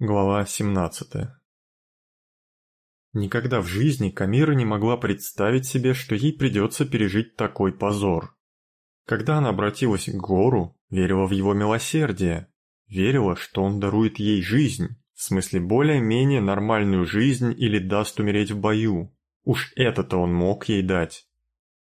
Глава 17 Никогда в жизни Камира не могла представить себе, что ей придется пережить такой позор. Когда она обратилась к Гору, верила в его милосердие, верила, что он дарует ей жизнь, в смысле более-менее нормальную жизнь или даст умереть в бою. Уж это-то он мог ей дать.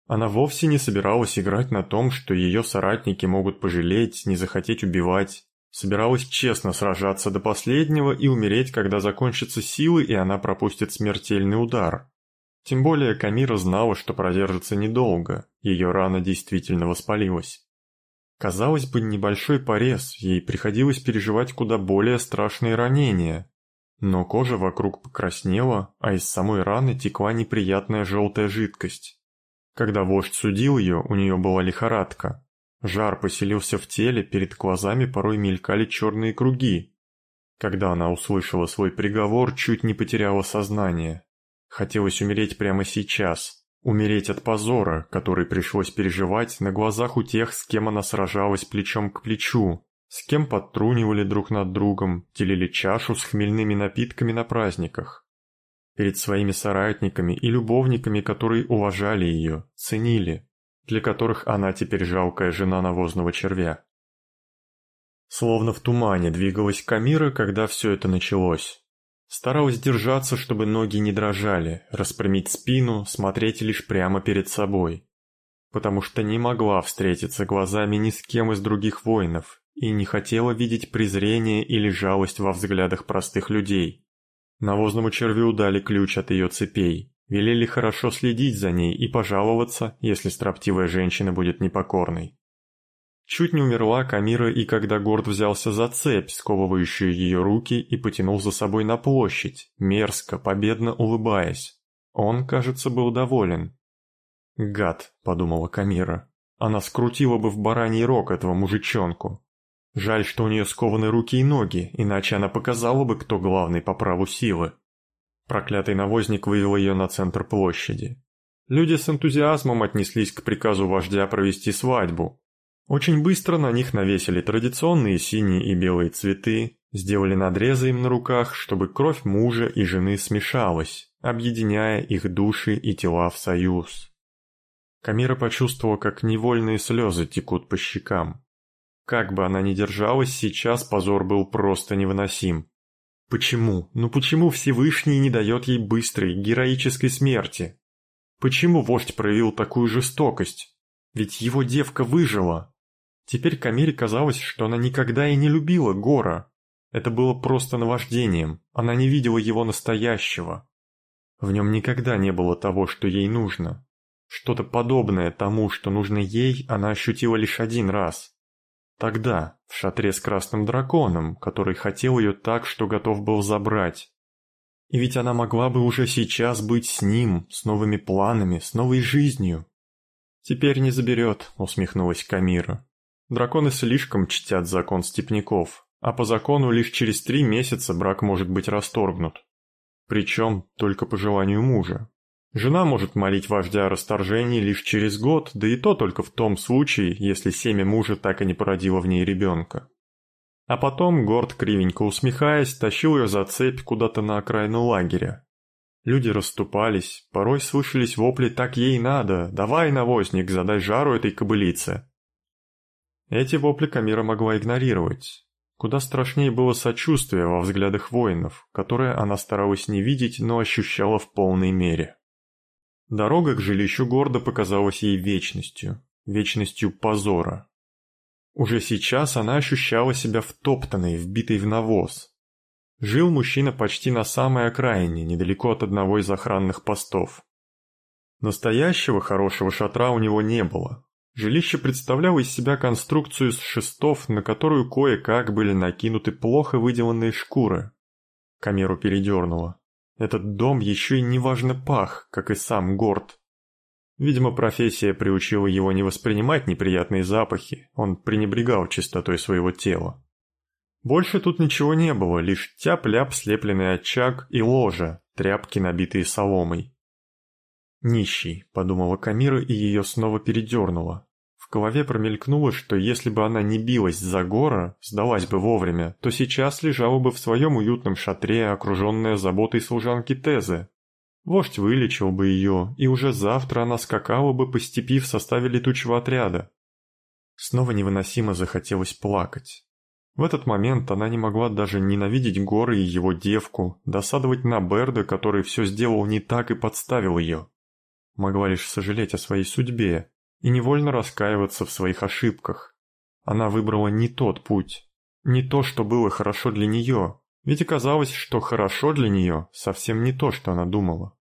Она вовсе не собиралась играть на том, что ее соратники могут пожалеть, не захотеть убивать, Собиралась честно сражаться до последнего и умереть, когда закончатся силы и она пропустит смертельный удар. Тем более Камира знала, что продержится недолго, ее рана действительно воспалилась. Казалось бы, небольшой порез, ей приходилось переживать куда более страшные ранения. Но кожа вокруг покраснела, а из самой раны текла неприятная желтая жидкость. Когда вождь судил ее, у нее была лихорадка. Жар поселился в теле, перед глазами порой мелькали черные круги. Когда она услышала свой приговор, чуть не потеряла сознание. Хотелось умереть прямо сейчас, умереть от позора, который пришлось переживать на глазах у тех, с кем она сражалась плечом к плечу, с кем подтрунивали друг над другом, делили чашу с хмельными напитками на праздниках. Перед своими соратниками и любовниками, которые уважали ее, ценили, для которых она теперь жалкая жена навозного червя. Словно в тумане двигалась Камира, когда все это началось. Старалась держаться, чтобы ноги не дрожали, распрямить спину, смотреть лишь прямо перед собой. Потому что не могла встретиться глазами ни с кем из других воинов и не хотела видеть презрение или жалость во взглядах простых людей. Навозному червю дали ключ от ее цепей, Велели хорошо следить за ней и пожаловаться, если строптивая женщина будет непокорной. Чуть не умерла Камира и когда Горд взялся за цепь, сковывающую ее руки, и потянул за собой на площадь, мерзко, победно улыбаясь. Он, кажется, был доволен. «Гад», — подумала Камира. «Она скрутила бы в бараний рог этого мужичонку. Жаль, что у нее скованы руки и ноги, иначе она показала бы, кто главный по праву силы». Проклятый навозник вывел ее на центр площади. Люди с энтузиазмом отнеслись к приказу вождя провести свадьбу. Очень быстро на них навесили традиционные синие и белые цветы, сделали надрезы им на руках, чтобы кровь мужа и жены смешалась, объединяя их души и тела в союз. Камира почувствовала, как невольные слезы текут по щекам. Как бы она ни держалась, сейчас позор был просто невыносим. Почему? Ну почему Всевышний не дает ей быстрой, героической смерти? Почему вождь проявил такую жестокость? Ведь его девка выжила. Теперь Камире казалось, что она никогда и не любила Гора. Это было просто наваждением, она не видела его настоящего. В нем никогда не было того, что ей нужно. Что-то подобное тому, что нужно ей, она ощутила лишь один раз. Тогда, в шатре с красным драконом, который хотел ее так, что готов был забрать. И ведь она могла бы уже сейчас быть с ним, с новыми планами, с новой жизнью. «Теперь не заберет», — усмехнулась Камира. «Драконы слишком чтят закон степняков, а по закону лишь через три месяца брак может быть расторгнут. Причем только по желанию мужа. Жена может молить вождя о расторжении лишь через год, да и то только в том случае, если семя мужа так и не породило в ней ребенка. А потом Горд, кривенько усмехаясь, тащил ее за цепь куда-то на окраину лагеря. Люди расступались, порой слышались вопли «так ей надо», «давай, навозник, задай жару этой кобылице». Эти вопли Камира могла игнорировать. Куда страшнее было сочувствие во взглядах воинов, которое она старалась не видеть, но ощущала в полной мере. Дорога к жилищу города показалась ей вечностью, вечностью позора. Уже сейчас она ощущала себя втоптанной, вбитой в навоз. Жил мужчина почти на самой окраине, недалеко от одного из охранных постов. Настоящего хорошего шатра у него не было. Жилище представляло из себя конструкцию из шестов, на которую кое-как были накинуты плохо выделанные шкуры. Камеру передернуло. Этот дом еще и неважно пах, как и сам Горд. Видимо, профессия приучила его не воспринимать неприятные запахи, он пренебрегал чистотой своего тела. Больше тут ничего не было, лишь тяп-ляп слепленный очаг и ложа, тряпки, набитые соломой. «Нищий», — подумала Камира и ее снова передернула. Голове промелькнуло, что если бы она не билась за гора, сдалась бы вовремя, то сейчас лежала бы в своем уютном шатре, окруженная заботой служанки Тезы. Вождь вылечил бы ее, и уже завтра она скакала бы по степи в составе летучего отряда. Снова невыносимо захотелось плакать. В этот момент она не могла даже ненавидеть горы и его девку, досадовать на Берда, который все сделал не так и подставил ее. Могла лишь сожалеть о своей судьбе и невольно раскаиваться в своих ошибках. Она выбрала не тот путь, не то, что было хорошо для нее, ведь оказалось, что хорошо для нее совсем не то, что она думала.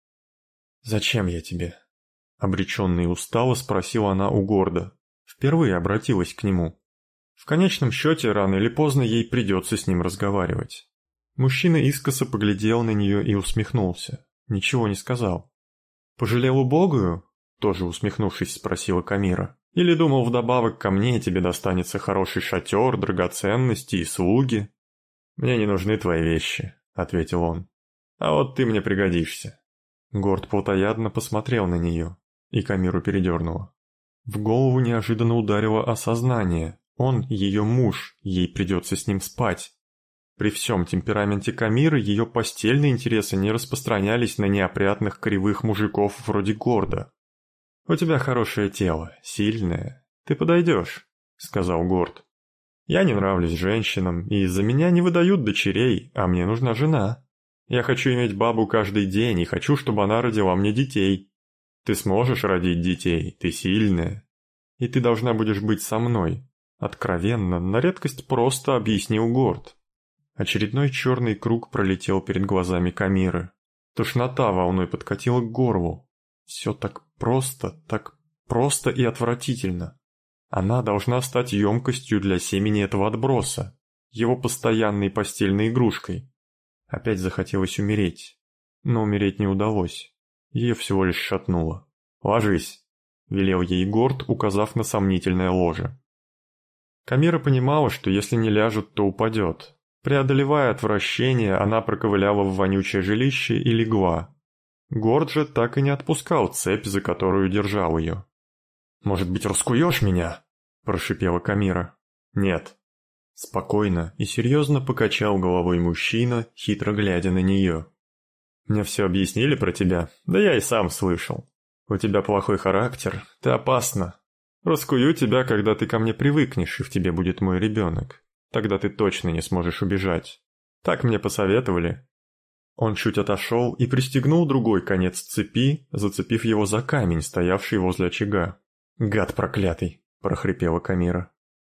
«Зачем я тебе?» Обреченно и устало спросила она у Горда. Впервые обратилась к нему. В конечном счете, рано или поздно ей придется с ним разговаривать. Мужчина искоса поглядел на нее и усмехнулся. Ничего не сказал. «Пожалел убогую?» Тоже усмехнувшись, спросила Камира. «Или думал, вдобавок ко мне тебе достанется хороший шатер, драгоценности и слуги?» «Мне не нужны твои вещи», — ответил он. «А вот ты мне пригодишься». Горд плотоядно посмотрел на нее, и Камиру передернуло. В голову неожиданно ударило осознание. Он ее муж, ей придется с ним спать. При всем темпераменте Камиры ее постельные интересы не распространялись на неопрятных кривых мужиков вроде Горда. «У тебя хорошее тело, сильное. Ты подойдешь», — сказал Горд. «Я не нравлюсь женщинам, и из-за меня не выдают дочерей, а мне нужна жена. Я хочу иметь бабу каждый день и хочу, чтобы она родила мне детей. Ты сможешь родить детей, ты сильная. И ты должна будешь быть со мной, Откровенно, на редкость просто объяснил Горд. Очередной черный круг пролетел перед глазами Камиры. Тошнота волной подкатила к горлу. Все так просто, так просто и отвратительно. Она должна стать емкостью для семени этого отброса, его постоянной постельной игрушкой. Опять захотелось умереть, но умереть не удалось. Ее всего лишь шатнуло. «Ложись», — велел ей Горд, указав на сомнительное ложе. Камира понимала, что если не ляжет, то упадет. Преодолевая отвращение, она проковыляла в вонючее жилище и легла. Горд же так и не отпускал цепь, за которую держал ее. «Может быть, раскуешь меня?» – прошипела Камира. «Нет». Спокойно и серьезно покачал головой мужчина, хитро глядя на нее. «Мне все объяснили про тебя? Да я и сам слышал. У тебя плохой характер, ты опасна, Раскую тебя, когда ты ко мне привыкнешь, и в тебе будет мой ребенок. Тогда ты точно не сможешь убежать. Так мне посоветовали». Он чуть отошел и пристегнул другой конец цепи, зацепив его за камень, стоявший возле очага. «Гад проклятый!» – прохрипела Камира.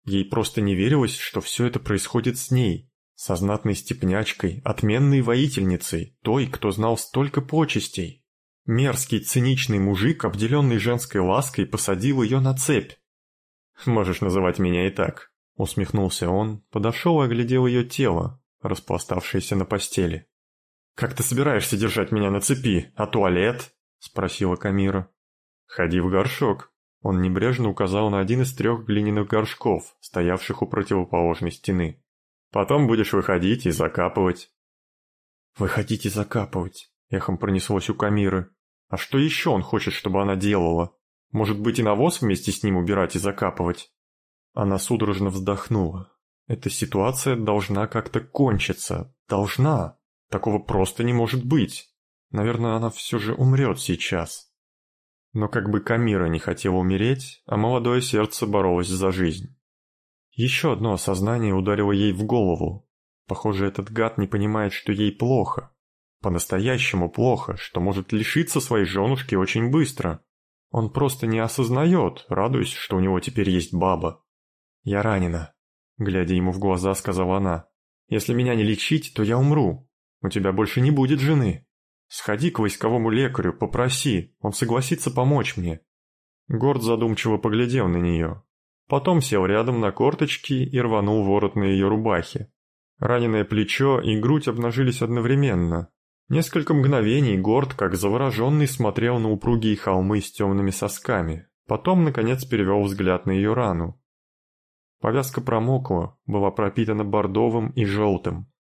Ей просто не верилось, что все это происходит с ней, со знатной степнячкой, отменной воительницей, той, кто знал столько почестей, Мерзкий, циничный мужик, обделенный женской лаской, посадил ее на цепь. «Можешь называть меня и так», — усмехнулся он, подошел и оглядел ее тело, распластавшееся на постели. «Как ты собираешься держать меня на цепи? А туалет?» — спросила Камира. «Ходи в горшок». Он небрежно указал на один из трех глиняных горшков, стоявших у противоположной стены. «Потом будешь выходить и закапывать». «Выходить и закапывать», Эхом пронеслось у Камиры. А что еще он хочет, чтобы она делала? Может быть и навоз вместе с ним убирать и закапывать? Она судорожно вздохнула. Эта ситуация должна как-то кончиться. Должна. Такого просто не может быть. Наверное, она все же умрет сейчас. Но как бы Камира не хотела умереть, а молодое сердце боролось за жизнь. Еще одно осознание ударило ей в голову. Похоже, этот гад не понимает, что ей плохо. По-настоящему плохо, что может лишиться своей женушки очень быстро. Он просто не осознает, радуясь, что у него теперь есть баба. «Я ранена», — глядя ему в глаза, сказала она. «Если меня не лечить, то я умру. У тебя больше не будет жены. Сходи к войсковому лекарю, попроси, он согласится помочь мне». Горд задумчиво поглядел на нее. Потом сел рядом на корточки и рванул ворот на ее рубахе. Раненое плечо и грудь обнажились одновременно, Несколько мгновений Горд, как завороженный, смотрел на упругие холмы с темными сосками. Потом, наконец, перевел взгляд на ее рану. Повязка промокла, была пропитана бордовым и желтым.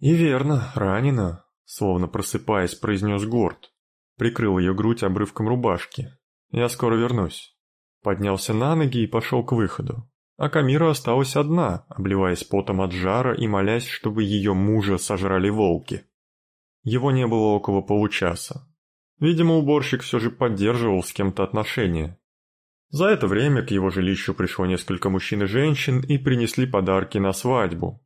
«И верно, ранена», — словно просыпаясь, произнес Горд. Прикрыл ее грудь обрывком рубашки. «Я скоро вернусь». поднялся на ноги и пошел к выходу. А Камира осталась одна, обливаясь потом от жара и молясь, чтобы ее мужа сожрали волки. Его не было около получаса. Видимо, уборщик все же поддерживал с кем-то отношения. За это время к его жилищу пришло несколько мужчин и женщин и принесли подарки на свадьбу.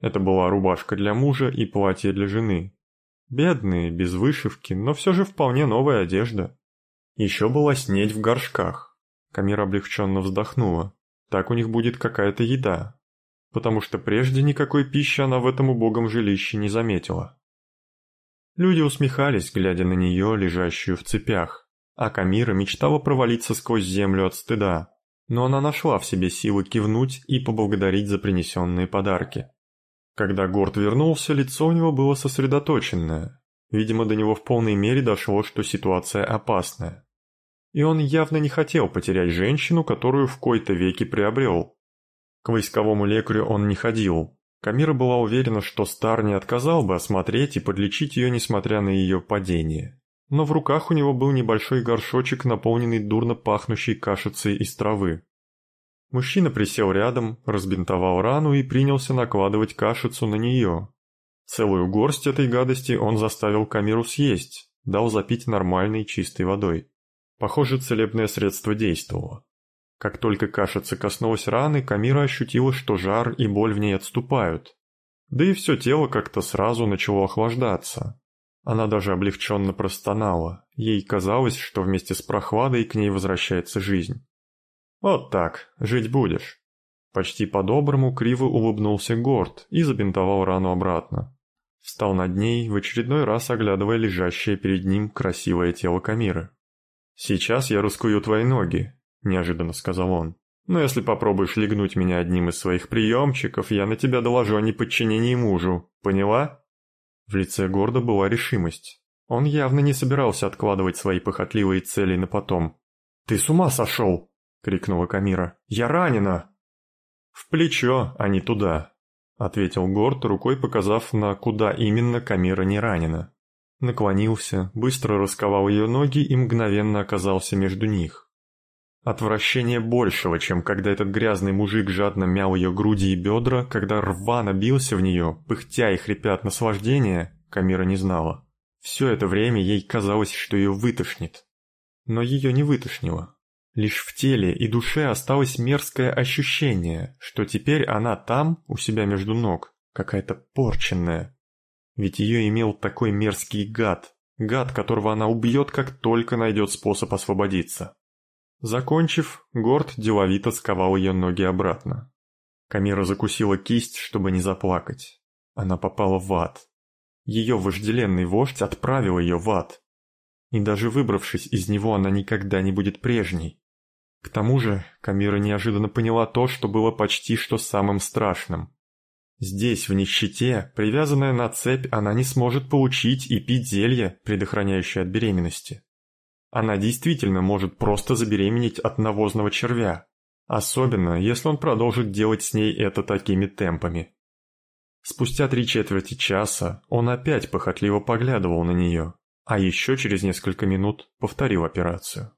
Это была рубашка для мужа и платье для жены. Бедные, без вышивки, но все же вполне новая одежда. Еще была снедь в горшках. Камера облегченно вздохнула. Так у них будет какая-то еда. Потому что прежде никакой пищи она в этом убогом жилище не заметила. Люди усмехались, глядя на нее, лежащую в цепях, а Камира мечтала провалиться сквозь землю от стыда, но она нашла в себе силы кивнуть и поблагодарить за принесенные подарки. Когда Горд вернулся, лицо у него было сосредоточенное. Видимо, до него в полной мере дошло, что ситуация опасная. И он явно не хотел потерять женщину, которую в кои-то веки приобрел. К войсковому лекарю он не ходил, Камира была уверена, что Стар не отказал бы осмотреть и подлечить ее, несмотря на ее падение. Но в руках у него был небольшой горшочек, наполненный дурно пахнущей кашицей из травы. Мужчина присел рядом, разбинтовал рану и принялся накладывать кашицу на нее. Целую горсть этой гадости он заставил Камиру съесть, дал запить нормальной чистой водой. Похоже, целебное средство действовало. Как только кашица коснулась раны, Камира ощутила, что жар и боль в ней отступают. Да и все тело как-то сразу начало охлаждаться. Она даже облегченно простонала. Ей казалось, что вместе с прохладой к ней возвращается жизнь. «Вот так, жить будешь». Почти по-доброму криво улыбнулся Горд и забинтовал рану обратно. Встал над ней, в очередной раз оглядывая лежащее перед ним красивое тело Камиры. «Сейчас я раскую твои ноги, – неожиданно сказал он. «Но если попробуешь легнуть меня одним из своих приемчиков, я на тебя доложу о неподчинении мужу. Поняла?» В лице Горда была решимость. Он явно не собирался откладывать свои похотливые цели на потом. «Ты с ума сошел!» — крикнула Камира. «Я ранена!» «В плечо, а не туда», — ответил Горд, рукой показав, на куда именно Камира не ранена. Наклонился, быстро расковал ее ноги и мгновенно оказался между них. Отвращение большего, чем когда этот грязный мужик жадно мял ее груди и бедра, когда рвано бился в нее, пыхтя и хрипя от наслаждения, Камира не знала. Все это время ей казалось, что ее вытошнит. Но ее не вытошнило. Лишь в теле и душе осталось мерзкое ощущение, что теперь она там, у себя между ног, какая-то порченная. Ведь ее имел такой мерзкий гад, гад, которого она убьет, как только найдет способ освободиться. Закончив, Горд деловито сковал ее ноги обратно. Камира закусила кисть, чтобы не заплакать. Она попала в ад. Ее вожделенный вождь отправил ее в ад. И даже выбравшись из него, она никогда не будет прежней. К тому же, Камира неожиданно поняла то, что было почти что самым страшным. Здесь, в нищете, привязанная на цепь, она не сможет получить и пить зелье, предохраняющее от беременности. Она действительно может просто забеременеть от навозного червя, особенно если он продолжит делать с ней это такими темпами. Спустя три четверти часа он опять похотливо поглядывал на нее, а еще через несколько минут повторил операцию.